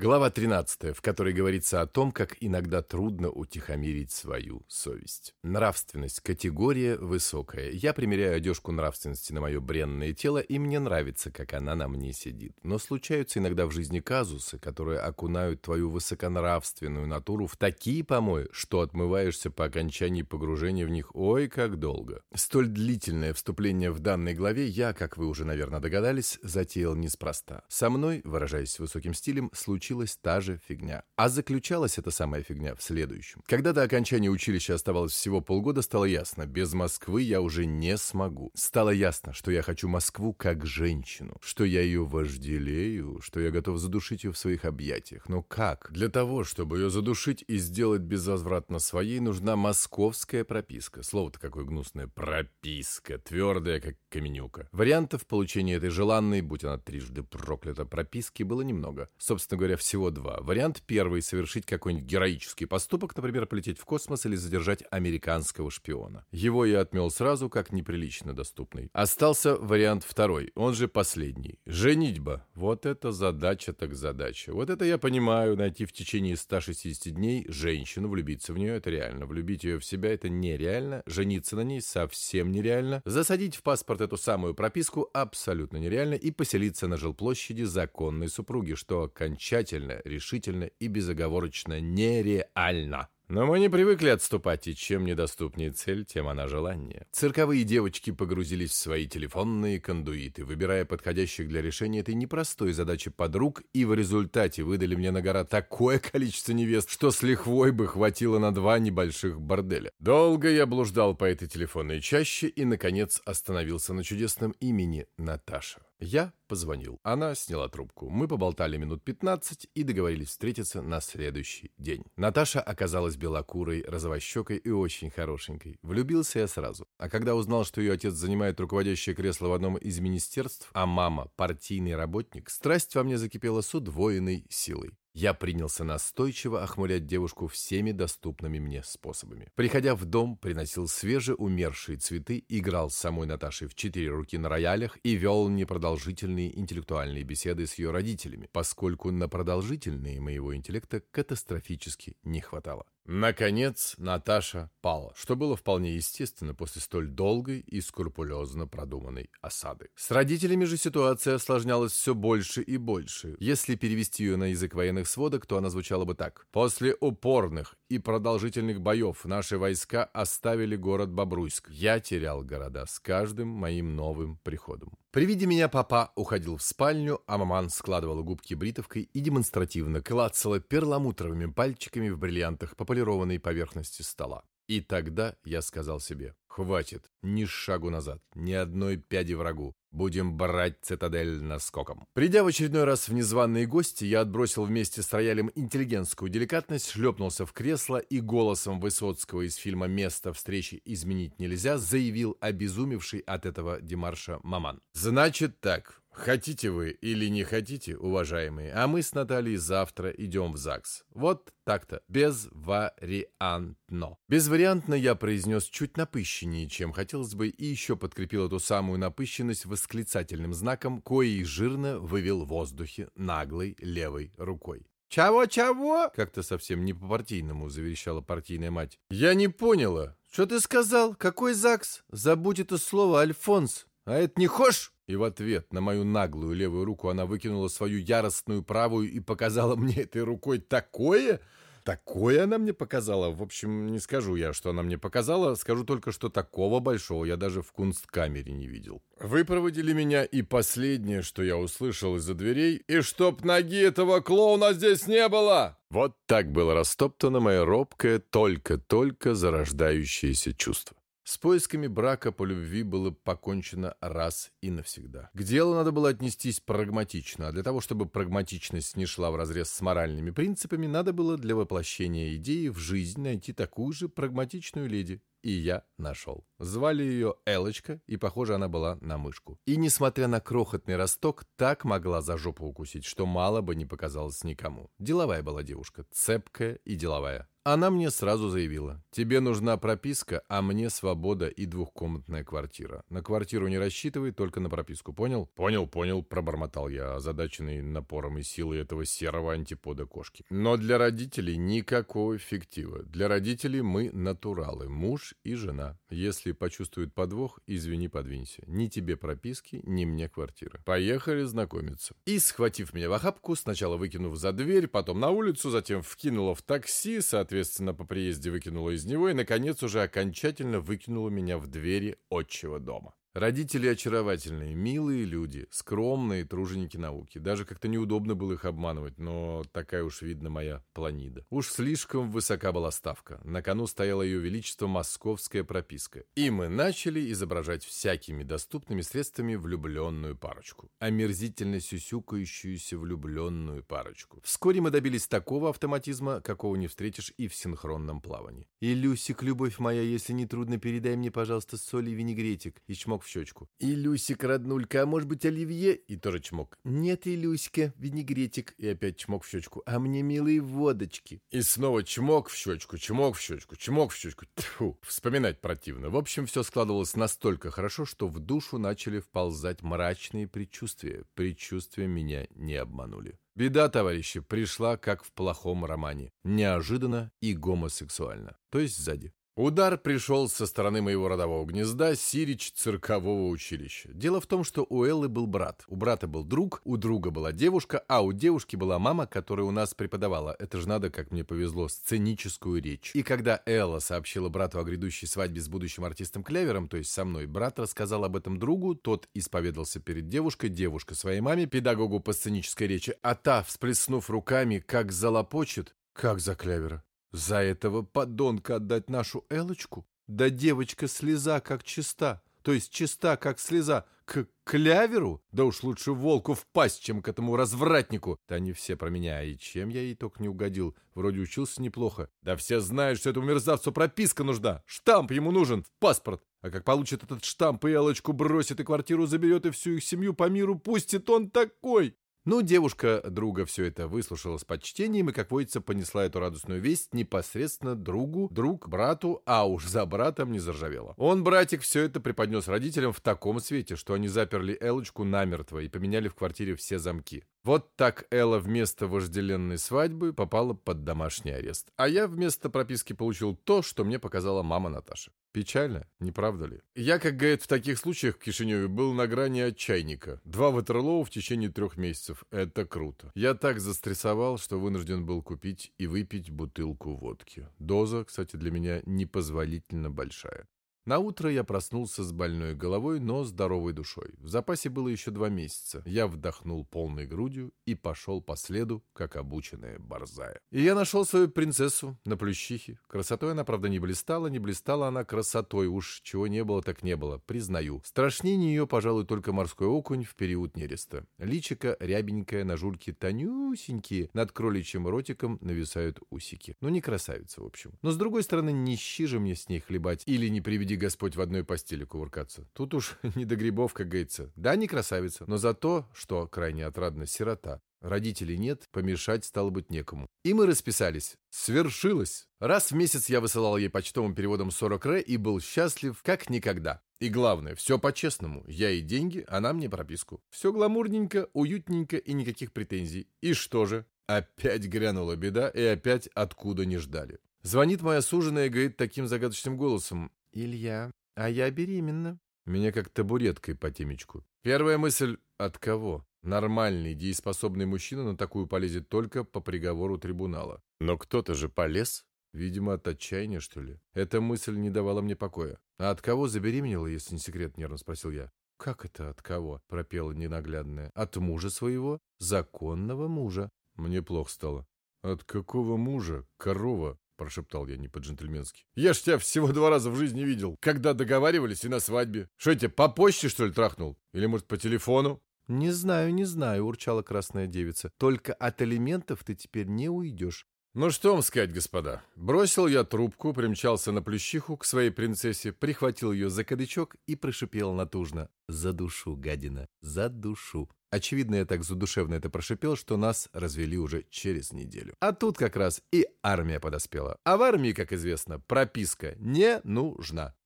Глава 13, в которой говорится о том, как иногда трудно утихомирить свою совесть. Нравственность – категория высокая. Я примеряю одежку нравственности на мое бренное тело, и мне нравится, как она на мне сидит. Но случаются иногда в жизни казусы, которые окунают твою высоконравственную натуру в такие помои, что отмываешься по окончании погружения в них ой как долго. Столь длительное вступление в данной главе я, как вы уже, наверное, догадались, затеял неспроста. Со мной, выражаясь высоким стилем, случилось случилась та же фигня. А заключалась эта самая фигня в следующем. Когда до окончания училища оставалось всего полгода, стало ясно, без Москвы я уже не смогу. Стало ясно, что я хочу Москву как женщину, что я ее вожделею, что я готов задушить ее в своих объятиях. Но как? Для того, чтобы ее задушить и сделать безвозвратно своей, нужна московская прописка. Слово-то какое гнусное. Прописка. Твердая, как каменюка. Вариантов получения этой желанной, будь она трижды проклята, прописки было немного. Собственно говоря, всего два. Вариант первый – совершить какой-нибудь героический поступок, например, полететь в космос или задержать американского шпиона. Его я отмел сразу, как неприлично доступный. Остался вариант второй, он же последний. Женитьба. Вот это задача так задача. Вот это я понимаю, найти в течение 160 дней женщину, влюбиться в нее – это реально. Влюбить ее в себя – это нереально. Жениться на ней совсем нереально. Засадить в паспорт эту самую прописку – абсолютно нереально. И поселиться на жилплощади законной супруги, что окончательно окончательно, решительно и безоговорочно нереально. Но мы не привыкли отступать, и чем недоступнее цель, тем она желание. Цирковые девочки погрузились в свои телефонные кондуиты, выбирая подходящих для решения этой непростой задачи подруг, и в результате выдали мне на гора такое количество невест, что с лихвой бы хватило на два небольших борделя. Долго я блуждал по этой телефонной чаще и, наконец, остановился на чудесном имени Наташа. Я позвонил. Она сняла трубку. Мы поболтали минут 15 и договорились встретиться на следующий день. Наташа оказалась белокурой, розовощекой и очень хорошенькой. Влюбился я сразу. А когда узнал, что ее отец занимает руководящее кресло в одном из министерств, а мама – партийный работник, страсть во мне закипела с удвоенной силой. Я принялся настойчиво охмурять девушку всеми доступными мне способами. Приходя в дом, приносил свежеумершие цветы, играл с самой Наташей в четыре руки на роялях и вел непродолжительные интеллектуальные беседы с ее родителями, поскольку на продолжительные моего интеллекта катастрофически не хватало. Наконец, Наташа пала, что было вполне естественно после столь долгой и скрупулезно продуманной осады. С родителями же ситуация осложнялась все больше и больше. Если перевести ее на язык военных сводок, то она звучала бы так. После упорных и продолжительных боев наши войска оставили город Бобруйск. Я терял города с каждым моим новым приходом. При виде меня папа уходил в спальню, а маман складывала губки бритовкой и демонстративно клацала перламутровыми пальчиками в бриллиантах по полированной поверхности стола. И тогда я сказал себе, хватит, ни шагу назад, ни одной пяди врагу. Будем брать цитадель наскоком. Придя в очередной раз в незваные гости, я отбросил вместе с роялем интеллигентскую деликатность, шлепнулся в кресло и голосом Высоцкого из фильма «Место встречи изменить нельзя» заявил обезумевший от этого демарша маман. «Значит так, Хотите вы или не хотите, уважаемые, а мы с Натальей завтра идем в ЗАГС. Вот так-то, безвариантно. Безвариантно я произнес чуть напыщеннее, чем хотелось бы, и еще подкрепил эту самую напыщенность восклицательным знаком, коей жирно вывел в воздухе наглой левой рукой. «Чего-чего?» — как-то совсем не по-партийному заверещала партийная мать. «Я не поняла. Что ты сказал? Какой ЗАГС? Забудь это слово, Альфонс. А это не хошь?» И в ответ на мою наглую левую руку она выкинула свою яростную правую и показала мне этой рукой такое... Такое она мне показала. В общем, не скажу я, что она мне показала. Скажу только, что такого большого я даже в кунсткамере не видел. Вы проводили меня, и последнее, что я услышал из-за дверей, и чтоб ноги этого клоуна здесь не было! Вот так было растоптано мое робкое, только-только зарождающееся чувство. С поисками брака по любви было покончено раз и навсегда. К делу надо было отнестись прагматично, а для того, чтобы прагматичность не шла вразрез с моральными принципами, надо было для воплощения идеи в жизнь найти такую же прагматичную леди. И я нашел. Звали ее Элочка, и, похоже, она была на мышку. И, несмотря на крохотный росток, так могла за жопу укусить, что мало бы не показалось никому. Деловая была девушка, цепкая и деловая. Она мне сразу заявила, тебе нужна прописка, а мне свобода и двухкомнатная квартира. На квартиру не рассчитывай, только на прописку, понял? Понял, понял, пробормотал я, озадаченный напором и силой этого серого антипода кошки. Но для родителей никакого фиктива. Для родителей мы натуралы, муж и жена. Если почувствуют подвох, извини, подвинься. Ни тебе прописки, ни мне квартиры. Поехали знакомиться. И, схватив меня в охапку, сначала выкинув за дверь, потом на улицу, затем вкинула в такси, соответственно, по приезде выкинула из него и, наконец, уже окончательно выкинула меня в двери отчего дома. Родители очаровательные, милые люди, скромные труженики науки. Даже как-то неудобно было их обманывать, но такая уж, видно, моя планида. Уж слишком высока была ставка. На кону стояла ее величество московская прописка. И мы начали изображать всякими доступными средствами влюбленную парочку. Омерзительно сюсюкающуюся влюбленную парочку. Вскоре мы добились такого автоматизма, какого не встретишь и в синхронном плавании. «Илюсик, любовь моя, если не трудно, передай мне, пожалуйста, соль и винегретик». И чмок в щечку. «Илюсик, роднулька, а может быть оливье?» И тоже чмок. «Нет, Илюська, винегретик». И опять чмок в щечку. «А мне милые водочки». И снова чмок в щечку, чмок в щечку, чмок в щечку. Тьфу, вспоминать противно. В общем, все складывалось настолько хорошо, что в душу начали вползать мрачные предчувствия. Предчувствия меня не обманули. Беда, товарищи, пришла как в плохом романе. Неожиданно и гомосексуально. То есть сзади. Удар пришел со стороны моего родового гнезда, Сирич циркового училища. Дело в том, что у Эллы был брат, у брата был друг, у друга была девушка, а у девушки была мама, которая у нас преподавала. Это же надо, как мне повезло, сценическую речь. И когда Элла сообщила брату о грядущей свадьбе с будущим артистом Клевером, то есть со мной, брат рассказал об этом другу, тот исповедался перед девушкой, девушка своей маме, педагогу по сценической речи, а та, всплеснув руками, как залопочет, как за Клевера. За этого подонка отдать нашу Элочку? Да девочка слеза как чиста, то есть чиста как слеза, к кляверу? Да уж лучше волку впасть, чем к этому развратнику. Да они все про меня, и чем я ей только не угодил. Вроде учился неплохо. Да все знают, что этому мерзавцу прописка нужна. Штамп ему нужен в паспорт. А как получит этот штамп и Элочку бросит, и квартиру заберет, и всю их семью по миру пустит, он такой. Ну, девушка друга все это выслушала с почтением и, как водится, понесла эту радостную весть непосредственно другу, друг, брату, а уж за братом не заржавела. Он, братик, все это преподнес родителям в таком свете, что они заперли Элочку намертво и поменяли в квартире все замки. Вот так Элла вместо вожделенной свадьбы попала под домашний арест. А я вместо прописки получил то, что мне показала мама Наташи. Печально, не правда ли? Я, как говорят в таких случаях в Кишиневе, был на грани отчайника. Два ватерлоу в течение трех месяцев. Это круто. Я так застрессовал, что вынужден был купить и выпить бутылку водки. Доза, кстати, для меня непозволительно большая. На утро я проснулся с больной головой, но здоровой душой. В запасе было еще два месяца. Я вдохнул полной грудью и пошел по следу, как обученная борзая. И я нашел свою принцессу на плющихе. Красотой она, правда, не блистала, не блистала она красотой. Уж чего не было, так не было, признаю. Страшнее нее, пожалуй, только морской окунь в период нереста. Личика рябенькая, на жульке тонюсенькие, над кроличьим ротиком нависают усики. Ну, не красавица, в общем. Но, с другой стороны, не щи же мне с ней хлебать. Или не приведи Господь в одной постели кувыркаться. Тут уж не до грибов, как говорится. Да, не красавица, но за то, что крайне отрадно, сирота. Родителей нет, помешать стало быть некому. И мы расписались. Свершилось! Раз в месяц я высылал ей почтовым переводом 40 ре и был счастлив как никогда. И главное, все по-честному. Я и деньги, она мне прописку. Все гламурненько, уютненько и никаких претензий. И что же? Опять грянула беда, и опять откуда не ждали. Звонит моя суженая и говорит таким загадочным голосом. «Илья, а я беременна». Меня как табуреткой по темечку. Первая мысль — от кого? Нормальный, дееспособный мужчина на такую полезет только по приговору трибунала. Но кто-то же полез. Видимо, от отчаяния, что ли. Эта мысль не давала мне покоя. «А от кого забеременела, если не секрет?» — нервно спросил я. «Как это от кого?» — пропела ненаглядная. «От мужа своего, законного мужа». Мне плохо стало. «От какого мужа, корова?» Прошептал я не по-джентльменски. «Я ж тебя всего два раза в жизни видел. Когда договаривались и на свадьбе. Что я тебя по почте, что ли, трахнул? Или, может, по телефону?» «Не знаю, не знаю», — урчала красная девица. «Только от элементов ты теперь не уйдешь». Ну что вам сказать, господа? Бросил я трубку, примчался на плющиху к своей принцессе, прихватил ее за кадычок и прошипел натужно. «За душу, гадина, за душу!» Очевидно, я так задушевно это прошипел, что нас развели уже через неделю. А тут как раз и армия подоспела. А в армии, как известно, прописка не нужна.